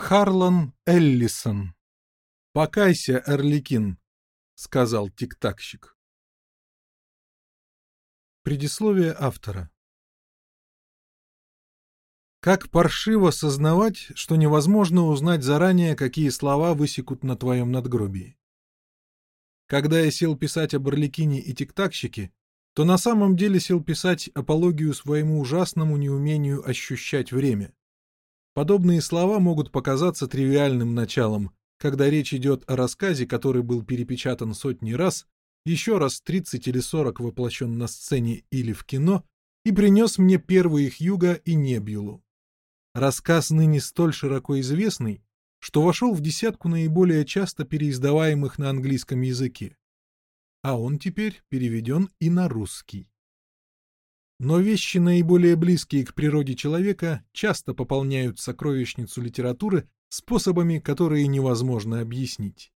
Харлан Эллисон. «Покайся, Эрликин», — сказал тиктакщик. Предисловие автора. Как паршиво сознавать, что невозможно узнать заранее, какие слова высекут на твоем надгробии. Когда я сел писать об Орликине и тиктакщике, то на самом деле сел писать апологию своему ужасному неумению ощущать время. Подобные слова могут показаться тривиальным началом, когда речь идет о рассказе, который был перепечатан сотни раз, еще раз 30 или 40 воплощен на сцене или в кино, и принес мне первые Хьюга и Небюлу. Рассказ ныне столь широко известный, что вошел в десятку наиболее часто переиздаваемых на английском языке. А он теперь переведен и на русский. Но вещи, наиболее близкие к природе человека, часто пополняют сокровищницу литературы способами, которые невозможно объяснить.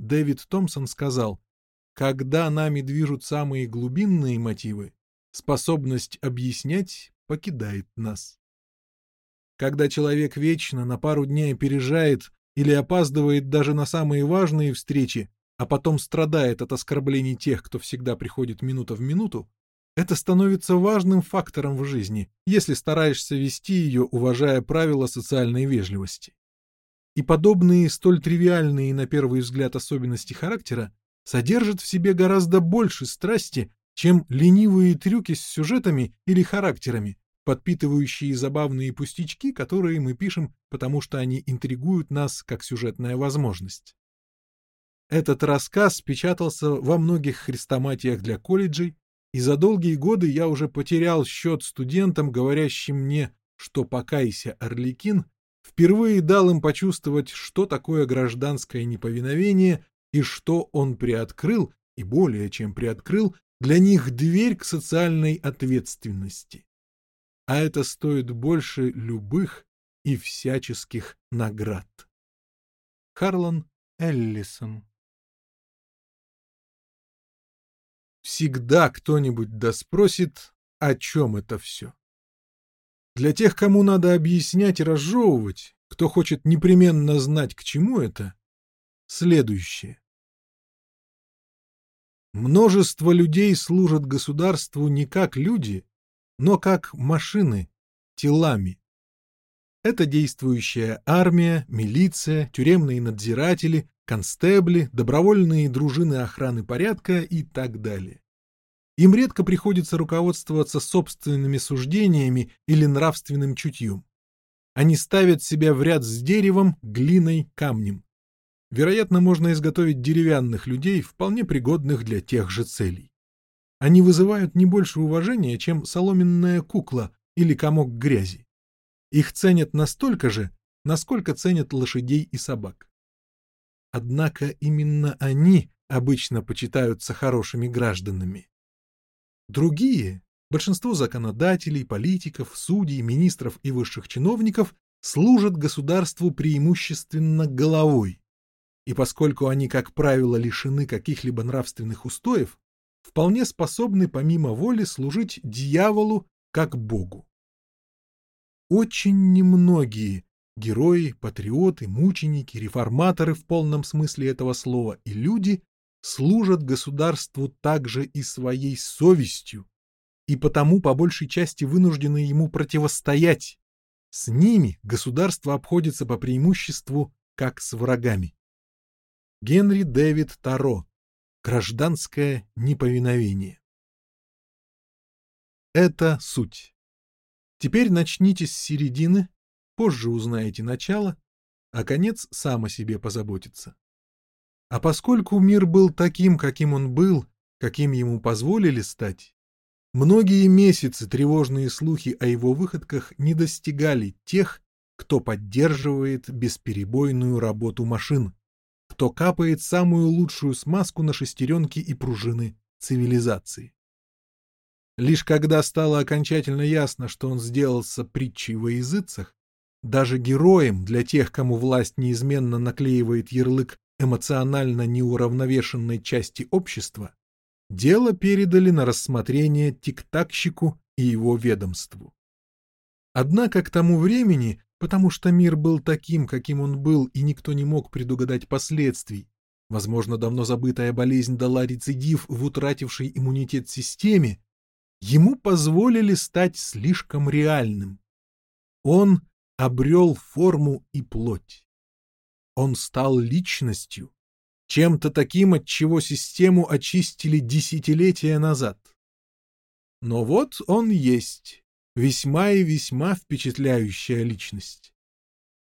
Дэвид Томпсон сказал, «Когда нами движут самые глубинные мотивы, способность объяснять покидает нас». Когда человек вечно на пару дней опережает или опаздывает даже на самые важные встречи, а потом страдает от оскорблений тех, кто всегда приходит минута в минуту, это становится важным фактором в жизни, если стараешься вести ее, уважая правила социальной вежливости. И подобные столь тривиальные на первый взгляд особенности характера содержат в себе гораздо больше страсти, чем ленивые трюки с сюжетами или характерами, подпитывающие забавные пустячки, которые мы пишем, потому что они интригуют нас как сюжетная возможность. Этот рассказ печатался во многих хрестоматиях для колледжей, и за долгие годы я уже потерял счет студентам, говорящим мне, что «покайся, Орликин», впервые дал им почувствовать, что такое гражданское неповиновение и что он приоткрыл, и более чем приоткрыл, для них дверь к социальной ответственности. А это стоит больше любых и всяческих наград. Харлан Эллисон Всегда кто-нибудь доспросит, о чем это все. Для тех, кому надо объяснять и разжевывать, кто хочет непременно знать, к чему это, следующее. Множество людей служат государству не как люди, но как машины, телами. Это действующая армия, милиция, тюремные надзиратели, констебли, добровольные дружины охраны порядка и так далее. Им редко приходится руководствоваться собственными суждениями или нравственным чутьем. Они ставят себя в ряд с деревом, глиной, камнем. Вероятно, можно изготовить деревянных людей, вполне пригодных для тех же целей. Они вызывают не больше уважения, чем соломенная кукла или комок грязи. Их ценят настолько же, насколько ценят лошадей и собак. Однако именно они обычно почитаются хорошими гражданами. Другие, большинство законодателей, политиков, судей, министров и высших чиновников служат государству преимущественно головой. И поскольку они, как правило, лишены каких-либо нравственных устоев, вполне способны помимо воли служить дьяволу как богу. Очень немногие Герои, патриоты, мученики, реформаторы в полном смысле этого слова и люди служат государству также и своей совестью, и потому по большей части вынуждены ему противостоять. С ними государство обходится по преимуществу как с врагами. Генри Дэвид Таро. Гражданское неповиновение. Это суть. Теперь начните с середины Позже узнаете начало, а конец сам о себе позаботится. А поскольку мир был таким, каким он был, каким ему позволили стать, многие месяцы тревожные слухи о его выходках не достигали тех, кто поддерживает бесперебойную работу машин, кто капает самую лучшую смазку на шестеренки и пружины цивилизации. Лишь когда стало окончательно ясно, что он сделался притчей во языцах, даже героем для тех, кому власть неизменно наклеивает ярлык эмоционально неуравновешенной части общества, дело передали на рассмотрение тиктакщику и его ведомству. Однако к тому времени потому что мир был таким, каким он был, и никто не мог предугадать последствий. Возможно, давно забытая болезнь дала рецидив в утратившей иммунитет системе. Ему позволили стать слишком реальным. Он обрел форму и плоть. Он стал личностью, чем-то таким, от чего систему очистили десятилетия назад. Но вот он есть, весьма и весьма впечатляющая личность.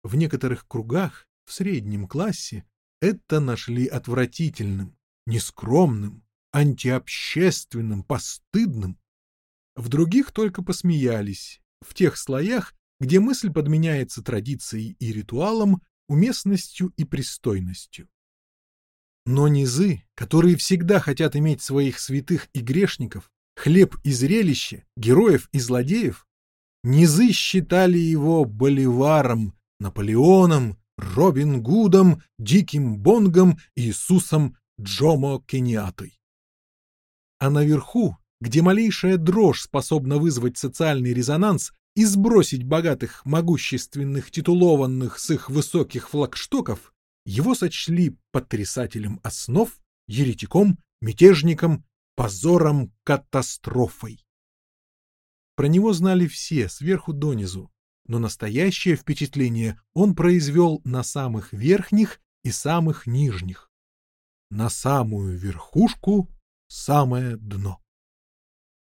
В некоторых кругах, в среднем классе, это нашли отвратительным, нескромным, антиобщественным, постыдным. В других только посмеялись, в тех слоях, где мысль подменяется традицией и ритуалом, уместностью и пристойностью. Но низы, которые всегда хотят иметь своих святых и грешников, хлеб и зрелище, героев и злодеев, низы считали его Боливаром, Наполеоном, Робин Гудом, Диким Бонгом, Иисусом Джомо Кениатой. А наверху, где малейшая дрожь способна вызвать социальный резонанс и сбросить богатых, могущественных, титулованных с их высоких флагштоков, его сочли потрясателем основ, еретиком, мятежником, позором, катастрофой. Про него знали все, сверху донизу, но настоящее впечатление он произвел на самых верхних и самых нижних. На самую верхушку — самое дно.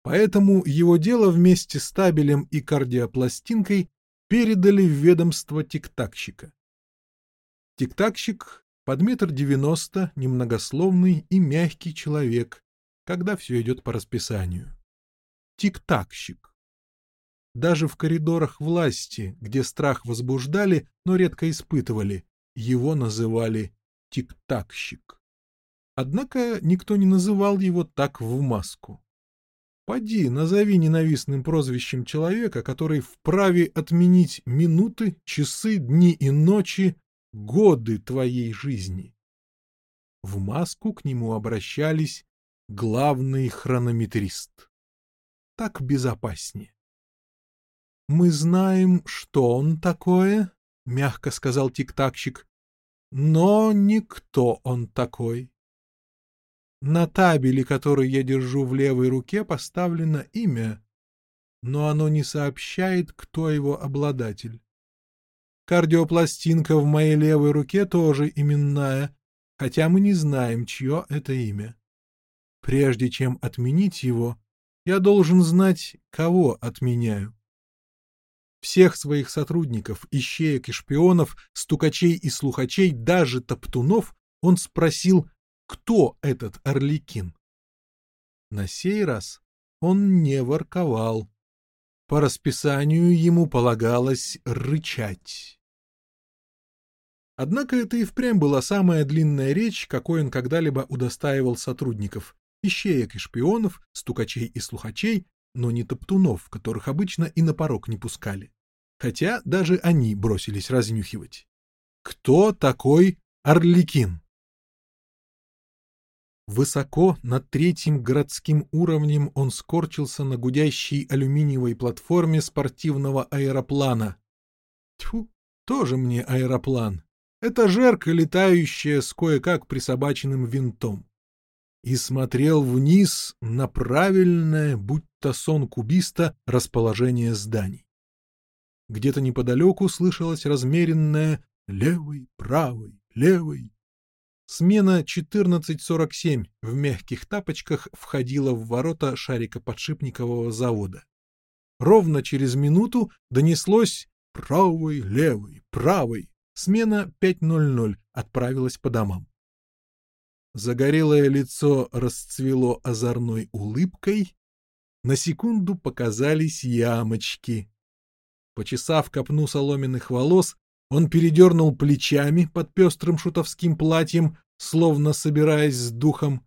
Поэтому его дело вместе с табелем и кардиопластинкой передали в ведомство тиктакщика. Тиктакщик под метр девяносто, немногословный и мягкий человек, когда все идет по расписанию. Тиктакщик. Даже в коридорах власти, где страх возбуждали, но редко испытывали, его называли тиктакщик. Однако никто не называл его так в маску. Поди, назови ненавистным прозвищем человека, который вправе отменить минуты, часы, дни и ночи годы твоей жизни. В маску к нему обращались главный хронометрист. Так безопаснее. «Мы знаем, что он такое», — мягко сказал тиктакщик, — «но никто он такой». На табеле, который я держу в левой руке, поставлено имя, но оно не сообщает, кто его обладатель. Кардиопластинка в моей левой руке тоже именная, хотя мы не знаем, чье это имя. Прежде чем отменить его, я должен знать, кого отменяю. Всех своих сотрудников, ищеек и шпионов, стукачей и слухачей, даже топтунов, он спросил, кто этот Орликин. На сей раз он не ворковал. По расписанию ему полагалось рычать. Однако это и впрямь была самая длинная речь, какой он когда-либо удостаивал сотрудников, ищеек и шпионов, стукачей и слухачей, но не топтунов, которых обычно и на порог не пускали. Хотя даже они бросились разнюхивать. Кто такой Орликин? Высоко над третьим городским уровнем он скорчился на гудящей алюминиевой платформе спортивного аэроплана. Тьфу, тоже мне аэроплан. Это жерка, летающая с кое-как присобаченным винтом. И смотрел вниз на правильное, будто сон кубиста, расположение зданий. Где-то неподалеку слышалось размеренное «левый, правый, левый». Смена 14.47 в мягких тапочках входила в ворота шарикоподшипникового завода. Ровно через минуту донеслось «правый, левый, правый», Смена 5.00 отправилась по домам. Загорелое лицо расцвело озорной улыбкой. На секунду показались ямочки. Почесав копну соломенных волос, он передернул плечами под пестрым шутовским платьем, словно собираясь с духом,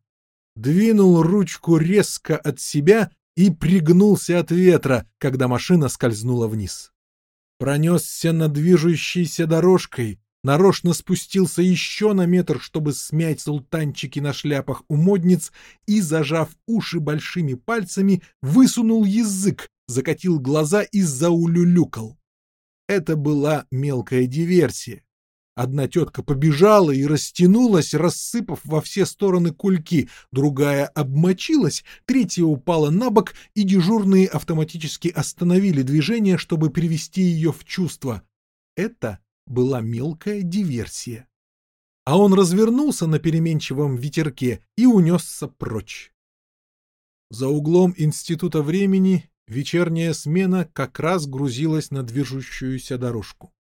двинул ручку резко от себя и пригнулся от ветра, когда машина скользнула вниз пронесся над движущейся дорожкой, нарочно спустился еще на метр, чтобы смять султанчики на шляпах у модниц и, зажав уши большими пальцами, высунул язык, закатил глаза и заулюлюкал. Это была мелкая диверсия. Одна тетка побежала и растянулась, рассыпав во все стороны кульки, другая обмочилась, третья упала на бок, и дежурные автоматически остановили движение, чтобы привести ее в чувство. Это была мелкая диверсия. А он развернулся на переменчивом ветерке и унесся прочь. За углом Института времени вечерняя смена как раз грузилась на движущуюся дорожку.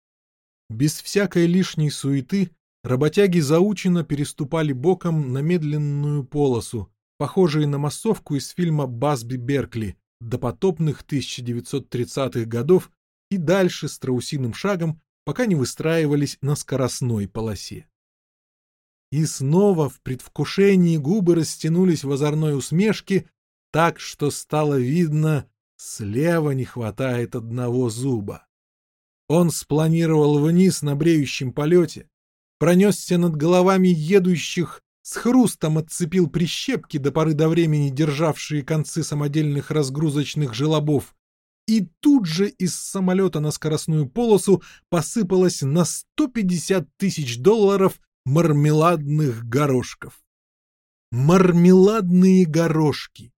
Без всякой лишней суеты работяги заучено переступали боком на медленную полосу, похожие на массовку из фильма «Басби Беркли» до потопных 1930-х годов и дальше страусиным шагом, пока не выстраивались на скоростной полосе. И снова в предвкушении губы растянулись в озорной усмешке, так что стало видно, слева не хватает одного зуба. Он спланировал вниз на бреющем полете, пронесся над головами едущих, с хрустом отцепил прищепки до поры до времени державшие концы самодельных разгрузочных желобов, и тут же из самолета на скоростную полосу посыпалось на 150 тысяч долларов мармеладных горошков. Мармеладные горошки!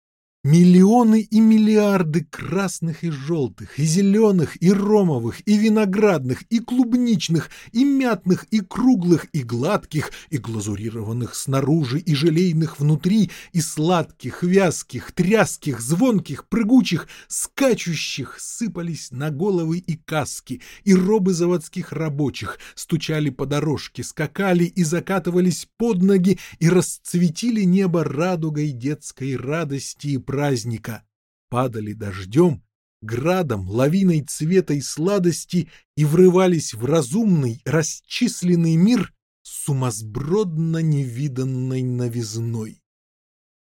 Миллионы и миллиарды красных и желтых, и зеленых, и ромовых, и виноградных, и клубничных, и мятных, и круглых, и гладких, и глазурированных снаружи, и желейных внутри, и сладких, вязких, тряских, звонких, прыгучих, скачущих сыпались на головы и каски, и робы заводских рабочих, стучали по дорожке, скакали и закатывались под ноги, и расцветили небо радугой детской радости и праздника, падали дождем, градом, лавиной цвета и сладости и врывались в разумный, расчисленный мир сумасбродно невиданной новизной.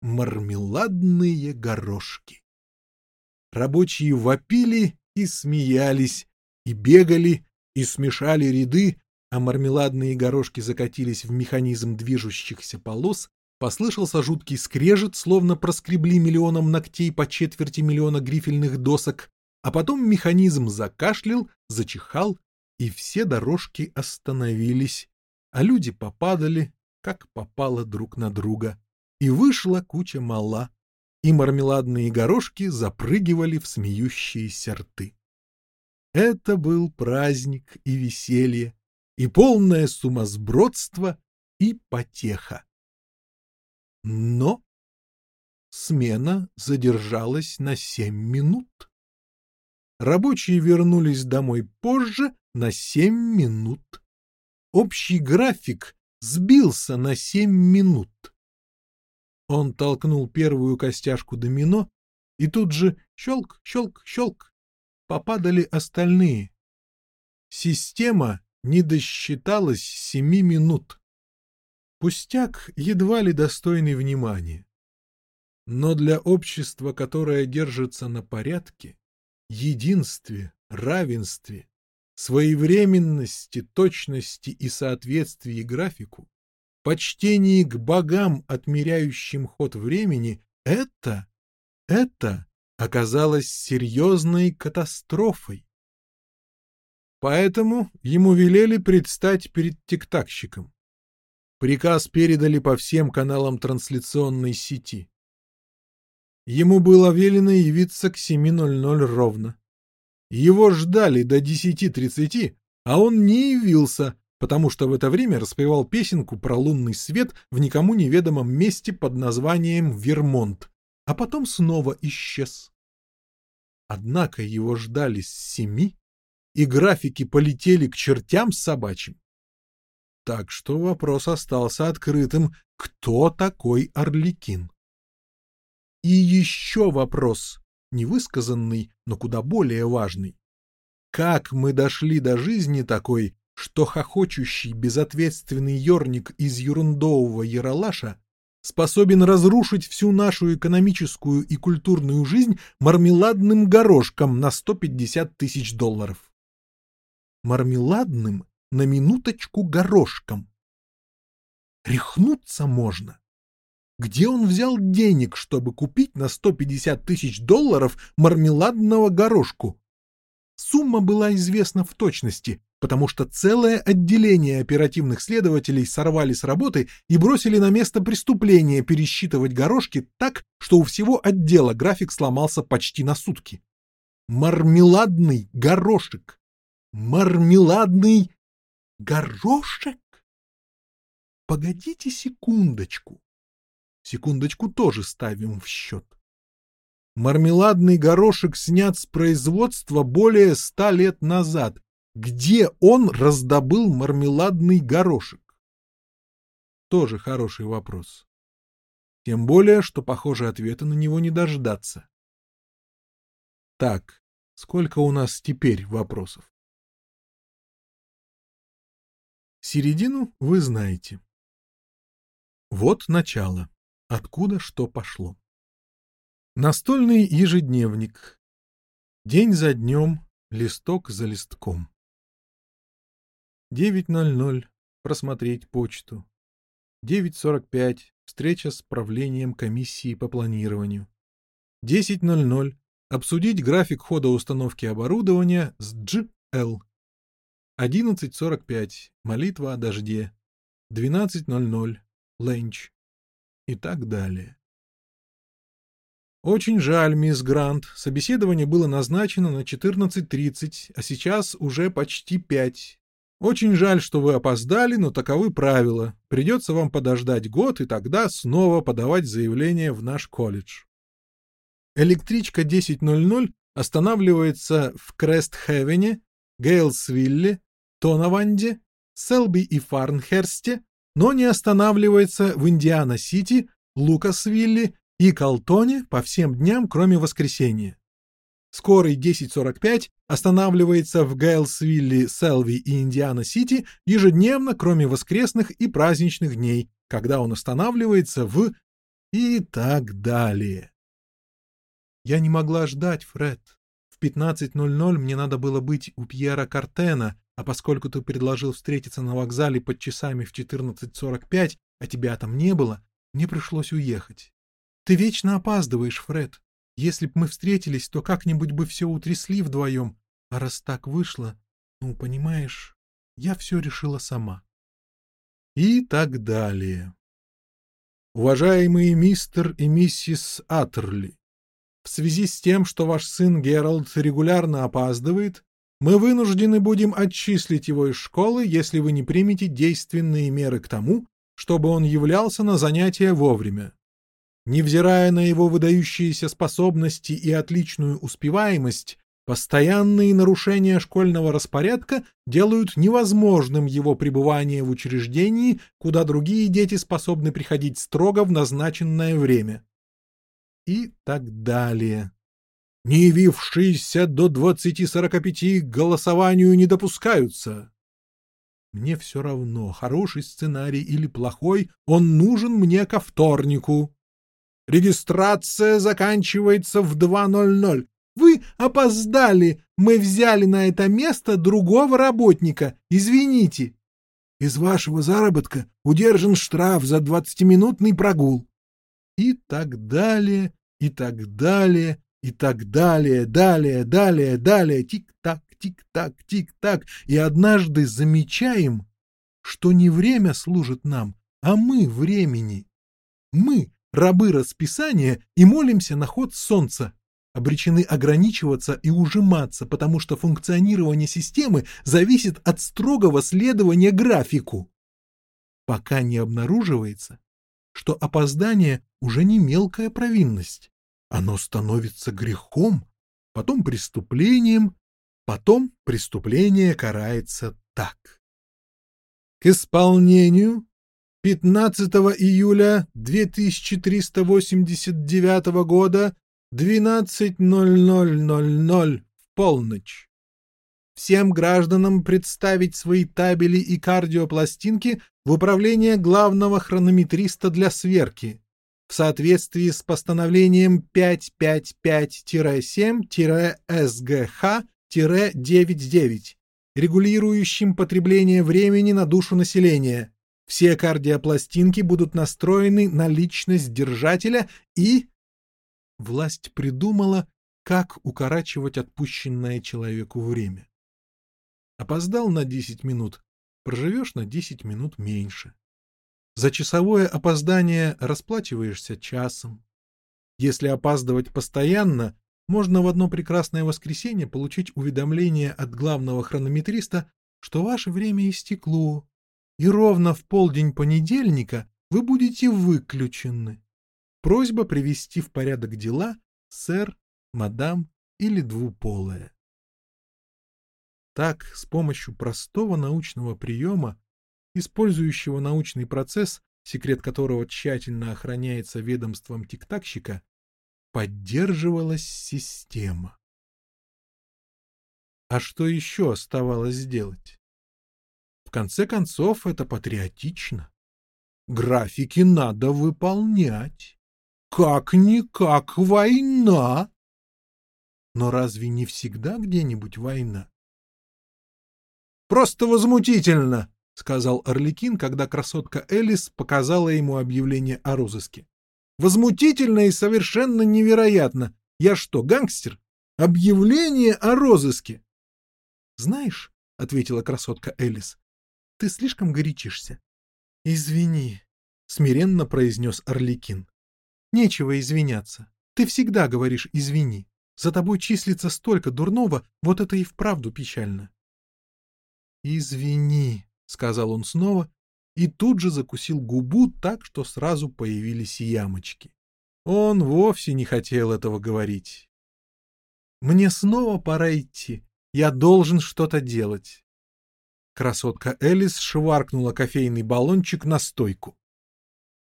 Мармеладные горошки. Рабочие вопили и смеялись, и бегали, и смешали ряды, а мармеладные горошки закатились в механизм движущихся полос, Послышался жуткий скрежет, словно проскребли миллионом ногтей по четверти миллиона грифельных досок, а потом механизм закашлял, зачихал, и все дорожки остановились, а люди попадали, как попало друг на друга, и вышла куча мала, и мармеладные горошки запрыгивали в смеющиеся рты. Это был праздник и веселье, и полное сумасбродство, и потеха. Но смена задержалась на семь минут. Рабочие вернулись домой позже на семь минут. Общий график сбился на семь минут. Он толкнул первую костяшку домино, и тут же щелк, щелк, щелк попадали остальные. Система не досчиталась семи минут. Пустяк едва ли достойный внимания. Но для общества, которое держится на порядке, единстве, равенстве, своевременности, точности и соответствии графику, почтении к богам, отмеряющим ход времени, это, это оказалось серьезной катастрофой. Поэтому ему велели предстать перед тиктакщиком. Приказ передали по всем каналам трансляционной сети. Ему было велено явиться к 7.00 ровно. Его ждали до 10.30, а он не явился, потому что в это время распевал песенку про лунный свет в никому неведомом месте под названием Вермонт, а потом снова исчез. Однако его ждали с семи, и графики полетели к чертям собачьим. Так что вопрос остался открытым, кто такой Орликин? И еще вопрос, невысказанный, но куда более важный. Как мы дошли до жизни такой, что хохочущий безответственный ерник из ерундового яралаша способен разрушить всю нашу экономическую и культурную жизнь мармеладным горошком на 150 тысяч долларов? Мармеладным на минуточку горошком. Рехнуться можно. Где он взял денег, чтобы купить на 150 тысяч долларов мармеладного горошку? Сумма была известна в точности, потому что целое отделение оперативных следователей сорвали с работы и бросили на место преступления пересчитывать горошки так, что у всего отдела график сломался почти на сутки. Мармеладный горошек! Мармеладный горошек? Погодите секундочку. Секундочку тоже ставим в счет. Мармеладный горошек снят с производства более ста лет назад. Где он раздобыл мармеладный горошек? Тоже хороший вопрос. Тем более, что, похоже, ответа на него не дождаться. Так, сколько у нас теперь вопросов? Середину вы знаете. Вот начало. Откуда что пошло. Настольный ежедневник. День за днем, листок за листком. 9.00. Просмотреть почту. 9.45. Встреча с правлением комиссии по планированию. 10.00. Обсудить график хода установки оборудования с GL. 11.45. Молитва о дожде. 12.00. Ленч. И так далее. «Очень жаль, мисс Грант. Собеседование было назначено на 14.30, а сейчас уже почти пять. Очень жаль, что вы опоздали, но таковы правила. Придется вам подождать год и тогда снова подавать заявление в наш колледж». Электричка 10.00 останавливается в Крест-Хевене, Гейлсвилле, Тонаванде, Селби и Фарнхерсте, но не останавливается в Индиана-Сити, Лукасвилле и Калтоне по всем дням, кроме воскресенья. Скорый 10.45 останавливается в Гейлсвилле, Селви и Индиана-Сити ежедневно, кроме воскресных и праздничных дней, когда он останавливается в... и так далее. Я не могла ждать, Фред. В 15.00 мне надо было быть у Пьера Картена, а поскольку ты предложил встретиться на вокзале под часами в 14.45, а тебя там не было, мне пришлось уехать. Ты вечно опаздываешь, Фред. Если б мы встретились, то как-нибудь бы все утрясли вдвоем. А раз так вышло, ну, понимаешь, я все решила сама. И так далее. Уважаемые мистер и миссис Аттерли, в связи с тем, что ваш сын Геральд регулярно опаздывает, мы вынуждены будем отчислить его из школы, если вы не примете действенные меры к тому, чтобы он являлся на занятия вовремя. Невзирая на его выдающиеся способности и отличную успеваемость, постоянные нарушения школьного распорядка делают невозможным его пребывание в учреждении, куда другие дети способны приходить строго в назначенное время. И так далее. Не явившиеся до 20-45 к голосованию не допускаются. Мне все равно, хороший сценарий или плохой, он нужен мне ко вторнику. Регистрация заканчивается в 2.00. Вы опоздали. Мы взяли на это место другого работника. Извините. Из вашего заработка удержан штраф за двадцатиминутный прогул. И так далее, и так далее, и так далее, далее, далее, далее, тик-так, тик-так, тик-так. И однажды замечаем, что не время служит нам, а мы времени. Мы рабы расписания и молимся на ход солнца, обречены ограничиваться и ужиматься, потому что функционирование системы зависит от строгого следования графику. Пока не обнаруживается, что опоздание уже не мелкая провинность. Оно становится грехом, потом преступлением, потом преступление карается так. К исполнению 15 июля 2389 года 12.0000 в полночь. Всем гражданам представить свои табели и кардиопластинки в управление главного хронометриста для сверки в соответствии с постановлением 555-7-СГХ-99, регулирующим потребление времени на душу населения все кардиопластинки будут настроены на личность держателя и... Власть придумала, как укорачивать отпущенное человеку время. Опоздал на 10 минут, проживешь на 10 минут меньше. За часовое опоздание расплачиваешься часом. Если опаздывать постоянно, можно в одно прекрасное воскресенье получить уведомление от главного хронометриста, что ваше время истекло, и ровно в полдень понедельника вы будете выключены. Просьба привести в порядок дела сэр, мадам или двуполая. Так, с помощью простого научного приема, использующего научный процесс, секрет которого тщательно охраняется ведомством тиктакщика, поддерживалась система. А что еще оставалось сделать? В конце концов, это патриотично. Графики надо выполнять. Как-никак война. Но разве не всегда где-нибудь война? Просто возмутительно, сказал Орликин, когда красотка Элис показала ему объявление о розыске. Возмутительно и совершенно невероятно. Я что, гангстер? Объявление о розыске. Знаешь, ответила красотка Элис, ты слишком горячишься. Извини, смиренно произнес Орликин. Нечего извиняться. Ты всегда говоришь «извини». За тобой числится столько дурного, вот это и вправду печально. «Извини», — сказал он снова, и тут же закусил губу так, что сразу появились ямочки. Он вовсе не хотел этого говорить. «Мне снова пора идти. Я должен что-то делать». Красотка Элис шваркнула кофейный баллончик на стойку.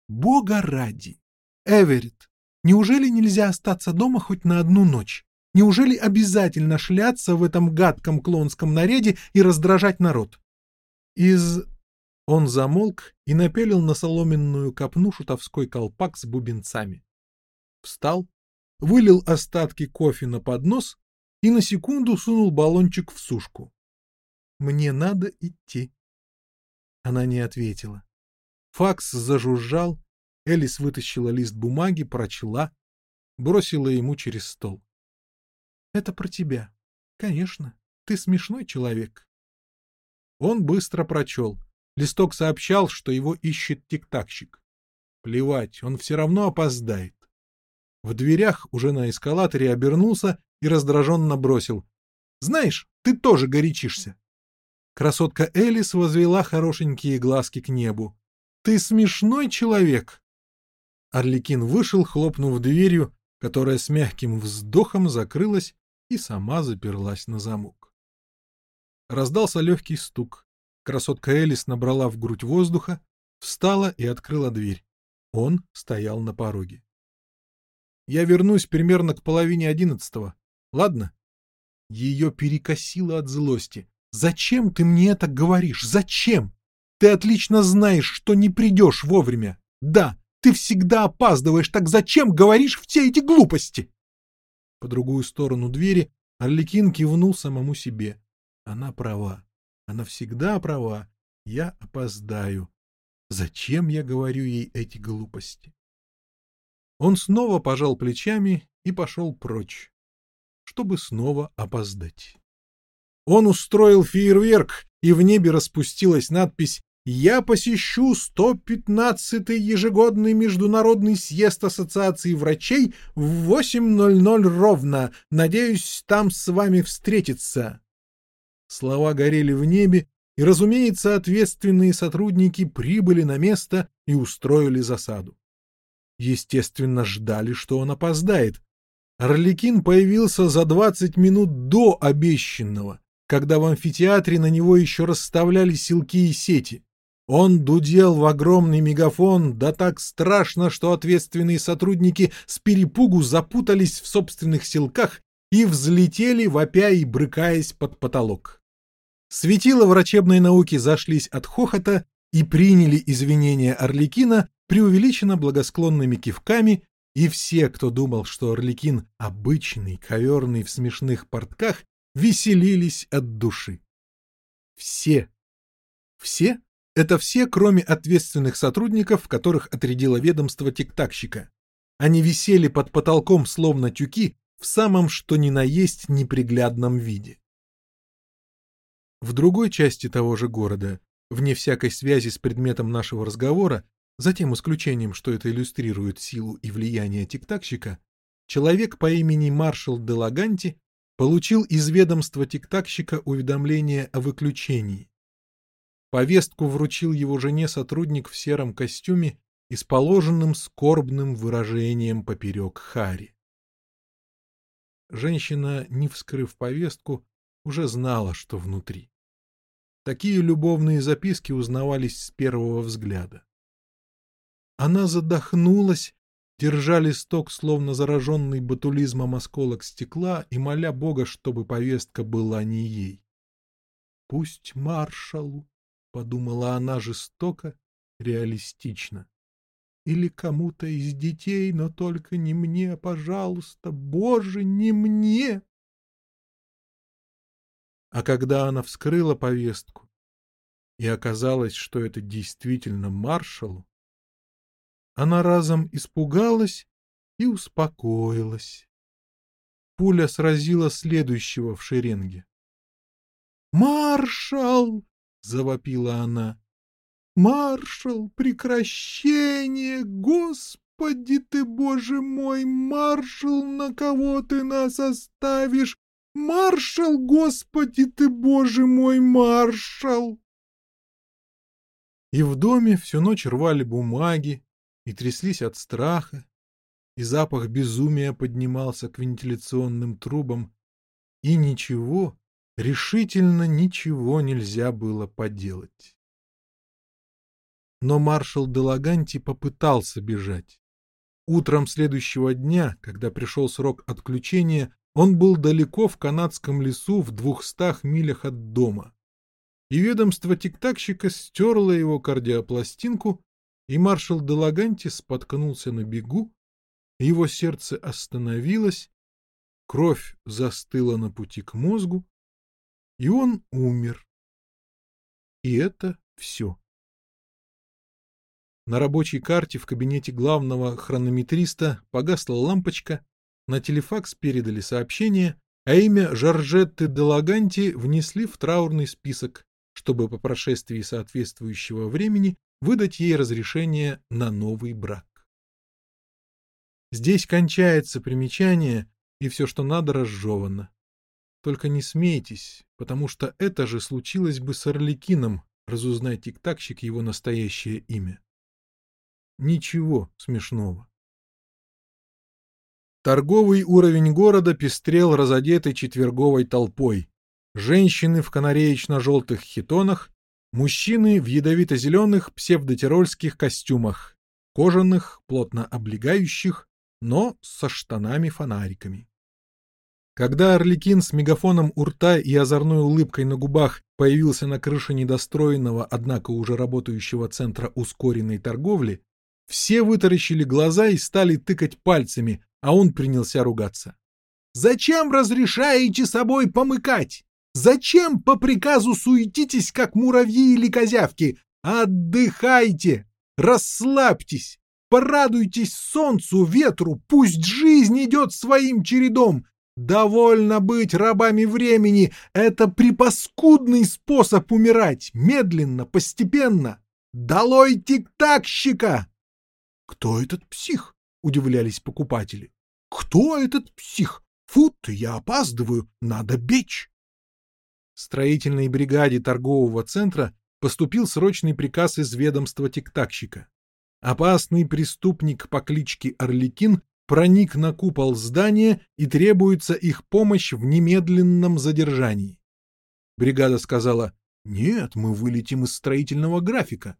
«Бога ради! Эверетт, неужели нельзя остаться дома хоть на одну ночь? Неужели обязательно шляться в этом гадком клонском наряде и раздражать народ? Из... Он замолк и напелил на соломенную копну шутовской колпак с бубенцами. Встал, вылил остатки кофе на поднос и на секунду сунул баллончик в сушку. «Мне надо идти». Она не ответила. Факс зажужжал, Элис вытащила лист бумаги, прочла, бросила ему через стол. «Это про тебя. Конечно. Ты смешной человек». Он быстро прочел. Листок сообщал, что его ищет тиктакщик. Плевать, он все равно опоздает. В дверях уже на эскалаторе обернулся и раздраженно бросил. «Знаешь, ты тоже горячишься». Красотка Элис возвела хорошенькие глазки к небу. «Ты смешной человек!» Орликин вышел, хлопнув дверью, которая с мягким вздохом закрылась и сама заперлась на замок. Раздался легкий стук. Красотка Элис набрала в грудь воздуха, встала и открыла дверь. Он стоял на пороге. «Я вернусь примерно к половине одиннадцатого. Ладно?» Ее перекосило от злости. «Зачем ты мне это говоришь? Зачем? Ты отлично знаешь, что не придешь вовремя. Да, ты всегда опаздываешь, так зачем говоришь все эти глупости? По другую сторону двери Орликин кивнул самому себе. Она права. Она всегда права. Я опоздаю. Зачем я говорю ей эти глупости? Он снова пожал плечами и пошел прочь, чтобы снова опоздать. Он устроил фейерверк, и в небе распустилась надпись я посещу 115-й ежегодный международный съезд Ассоциации врачей в 8.00 ровно. Надеюсь, там с вами встретиться. Слова горели в небе, и, разумеется, ответственные сотрудники прибыли на место и устроили засаду. Естественно, ждали, что он опоздает. Орликин появился за 20 минут до обещанного, когда в амфитеатре на него еще расставляли силки и сети. Он дудел в огромный мегафон, да так страшно, что ответственные сотрудники с перепугу запутались в собственных силках и взлетели, вопя и брыкаясь под потолок. Светила врачебной науки зашлись от хохота и приняли извинения Орликина преувеличенно благосклонными кивками, и все, кто думал, что Орликин обычный, коверный в смешных портках, веселились от души. Все. Все это все, кроме ответственных сотрудников, которых отрядило ведомство тиктакщика. Они висели под потолком, словно тюки, в самом что ни на есть неприглядном виде. В другой части того же города, вне всякой связи с предметом нашего разговора, за тем исключением, что это иллюстрирует силу и влияние тиктакщика, человек по имени маршал Делаганти получил из ведомства тиктакщика уведомление о выключении. Повестку вручил его жене сотрудник в сером костюме и с положенным скорбным выражением поперек хари. Женщина, не вскрыв повестку, уже знала, что внутри. Такие любовные записки узнавались с первого взгляда. Она задохнулась, держа листок, словно зараженный батулизмом осколок стекла, и моля Бога, чтобы повестка была не ей. «Пусть маршалу», — подумала она жестоко, реалистично. «Или кому-то из детей, но только не мне, пожалуйста, Боже, не мне!» А когда она вскрыла повестку, и оказалось, что это действительно маршалу, она разом испугалась и успокоилась. Пуля сразила следующего в шеренге. «Маршал!» — завопила она. «Маршал, прекращение! Господи ты, боже мой! Маршал, на кого ты нас оставишь? Маршал, господи ты, боже мой, маршал!» И в доме всю ночь рвали бумаги, и тряслись от страха, и запах безумия поднимался к вентиляционным трубам, и ничего, решительно ничего нельзя было поделать. Но маршал Делаганти попытался бежать. Утром следующего дня, когда пришел срок отключения, он был далеко в канадском лесу в двухстах милях от дома. И ведомство тиктакщика стерло его кардиопластинку и маршал Делаганти споткнулся на бегу, его сердце остановилось, кровь застыла на пути к мозгу, и он умер. И это все. На рабочей карте в кабинете главного хронометриста погасла лампочка, на телефакс передали сообщение, а имя Жоржетты Делаганти внесли в траурный список, чтобы по прошествии соответствующего времени выдать ей разрешение на новый брак. Здесь кончается примечание, и все, что надо, разжевано. Только не смейтесь, потому что это же случилось бы с Орликином, разузнай тиктакщик его настоящее имя. Ничего смешного. Торговый уровень города пестрел разодетой четверговой толпой. Женщины в канареечно-желтых хитонах Мужчины в ядовито-зеленых псевдотирольских костюмах, кожаных, плотно облегающих, но со штанами-фонариками. Когда Орликин с мегафоном у рта и озорной улыбкой на губах появился на крыше недостроенного, однако уже работающего центра ускоренной торговли, все вытаращили глаза и стали тыкать пальцами, а он принялся ругаться. «Зачем разрешаете собой помыкать? Зачем по приказу суетитесь, как муравьи или козявки? Отдыхайте, расслабьтесь, порадуйтесь солнцу, ветру, пусть жизнь идет своим чередом. Довольно быть рабами времени, это припаскудный способ умирать, медленно, постепенно. Долой тиктакщика! Кто этот псих? Удивлялись покупатели. Кто этот псих? Фу ты, я опаздываю, надо бечь строительной бригаде торгового центра поступил срочный приказ из ведомства тиктакщика. Опасный преступник по кличке Орликин проник на купол здания и требуется их помощь в немедленном задержании. Бригада сказала «Нет, мы вылетим из строительного графика».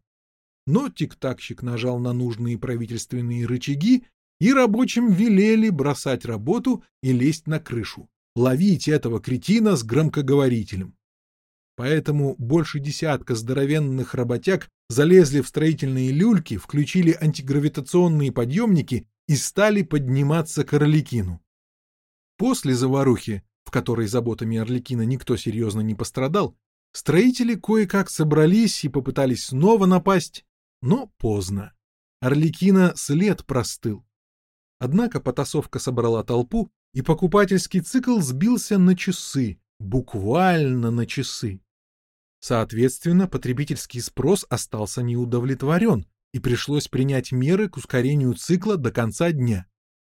Но тиктакщик нажал на нужные правительственные рычаги, и рабочим велели бросать работу и лезть на крышу ловить этого кретина с громкоговорителем. Поэтому больше десятка здоровенных работяг залезли в строительные люльки, включили антигравитационные подъемники и стали подниматься к Орликину. После заварухи, в которой заботами Орликина никто серьезно не пострадал, строители кое-как собрались и попытались снова напасть, но поздно. Орликина след простыл. Однако потасовка собрала толпу, и покупательский цикл сбился на часы, буквально на часы. Соответственно, потребительский спрос остался неудовлетворен, и пришлось принять меры к ускорению цикла до конца дня.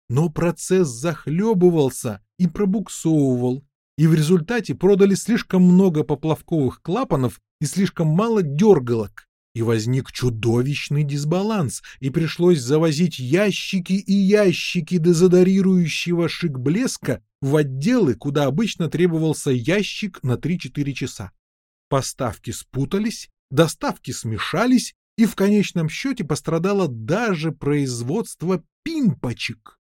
Но процесс захлебывался и пробуксовывал, и в результате продали слишком много поплавковых клапанов и слишком мало дергалок, и возник чудовищный дисбаланс, и пришлось завозить ящики и ящики дезодорирующего шик-блеска в отделы, куда обычно требовался ящик на 3-4 часа. Поставки спутались, доставки смешались, и в конечном счете пострадало даже производство пимпочек.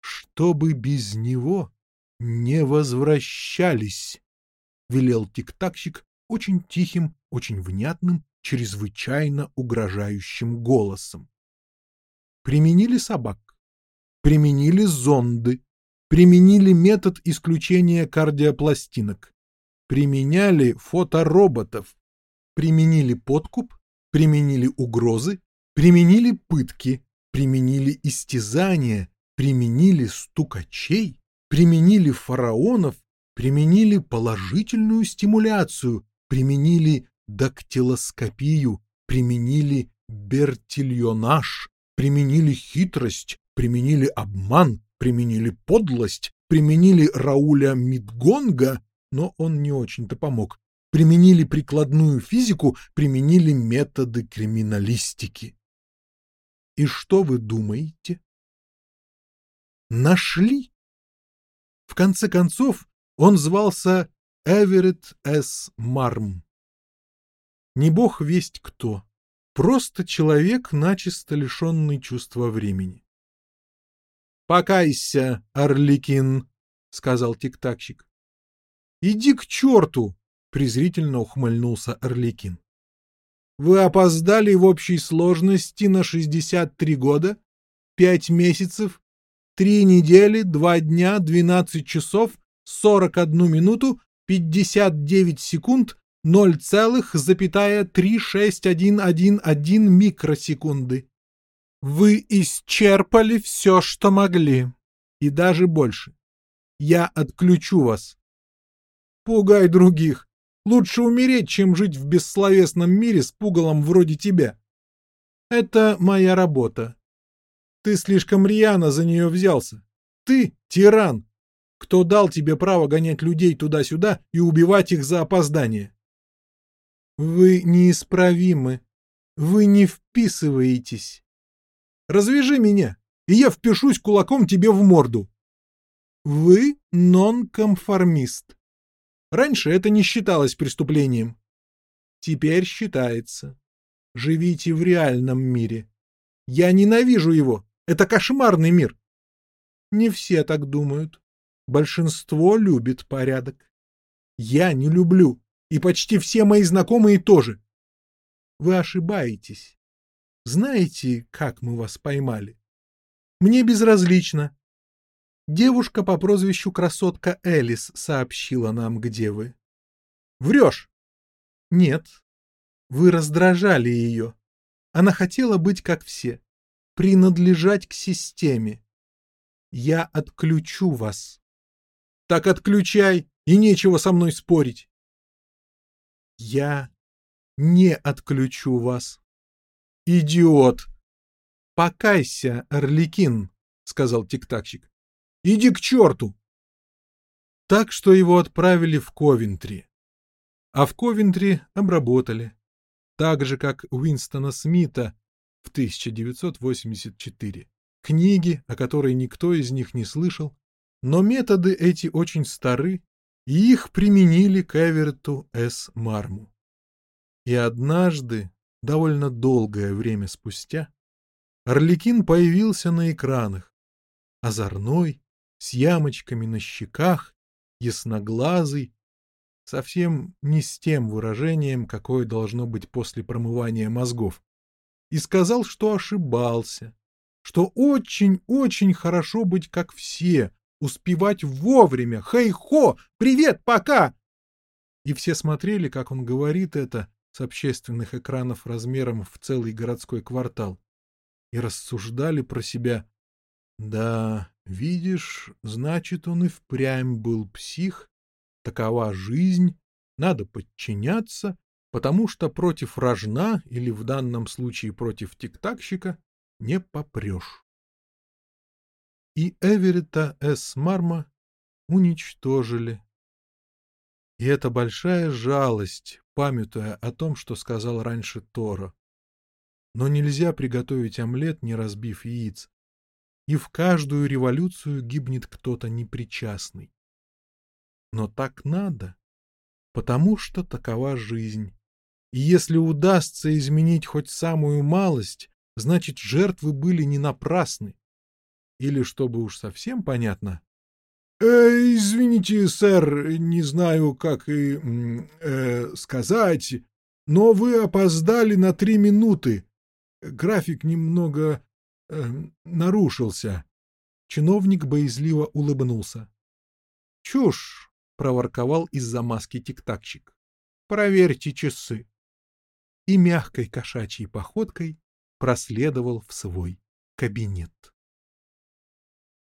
Чтобы без него не возвращались, — велел тиктакщик очень тихим, очень внятным, чрезвычайно угрожающим голосом. Применили собак, применили зонды, применили метод исключения кардиопластинок, применяли фотороботов, применили подкуп, применили угрозы, применили пытки, применили истязания, применили стукачей, применили фараонов, применили положительную стимуляцию, применили дактилоскопию, применили бертильонаж, применили хитрость, применили обман, применили подлость, применили Рауля Мидгонга, но он не очень-то помог, применили прикладную физику, применили методы криминалистики. И что вы думаете? Нашли. В конце концов, он звался Эверетт С. Марм. Не бог весть кто, просто человек, начисто лишенный чувства времени. «Покайся, Орликин», — сказал тиктакщик. «Иди к черту!» — презрительно ухмыльнулся Орликин. «Вы опоздали в общей сложности на 63 года, 5 месяцев, 3 недели, 2 дня, 12 часов, 41 минуту, 59 секунд, 0,3611 микросекунды. Вы исчерпали все, что могли. И даже больше. Я отключу вас. Пугай других. Лучше умереть, чем жить в бессловесном мире с пугалом вроде тебя. Это моя работа. Ты слишком рьяно за нее взялся. Ты — тиран. Кто дал тебе право гонять людей туда-сюда и убивать их за опоздание? Вы неисправимы. Вы не вписываетесь. Развяжи меня, и я впишусь кулаком тебе в морду. Вы нонконформист. Раньше это не считалось преступлением. Теперь считается. Живите в реальном мире. Я ненавижу его. Это кошмарный мир. Не все так думают. Большинство любит порядок. Я не люблю и почти все мои знакомые тоже. Вы ошибаетесь. Знаете, как мы вас поймали? Мне безразлично. Девушка по прозвищу Красотка Элис сообщила нам, где вы. Врешь? Нет. Вы раздражали ее. Она хотела быть как все, принадлежать к системе. Я отключу вас. Так отключай, и нечего со мной спорить. Я не отключу вас. Идиот! Покайся, Орликин, сказал тиктакщик. Иди к черту! Так что его отправили в Ковентри. А в Ковентри обработали. Так же, как Уинстона Смита в 1984. Книги, о которой никто из них не слышал, но методы эти очень стары и их применили к Эверту С. Марму. И однажды, довольно долгое время спустя, Орликин появился на экранах, озорной, с ямочками на щеках, ясноглазый, совсем не с тем выражением, какое должно быть после промывания мозгов, и сказал, что ошибался, что очень-очень хорошо быть как все, успевать вовремя. Хей-хо! Привет, пока! И все смотрели, как он говорит это с общественных экранов размером в целый городской квартал, и рассуждали про себя. Да, Видишь, значит, он и впрямь был псих. Такова жизнь, надо подчиняться, потому что против рожна, или в данном случае против тиктакщика, не попрешь. И Эверетта С. Марма уничтожили. И это большая жалость, памятуя о том, что сказал раньше Торо. Но нельзя приготовить омлет, не разбив яиц и в каждую революцию гибнет кто-то непричастный. Но так надо, потому что такова жизнь. И если удастся изменить хоть самую малость, значит, жертвы были не напрасны. Или, чтобы уж совсем понятно, э, «Извините, сэр, не знаю, как и э, сказать, но вы опоздали на три минуты. График немного э, нарушился. Чиновник боязливо улыбнулся. — Чушь! — проворковал из-за маски тиктакщик. — Проверьте часы. И мягкой кошачьей походкой проследовал в свой кабинет.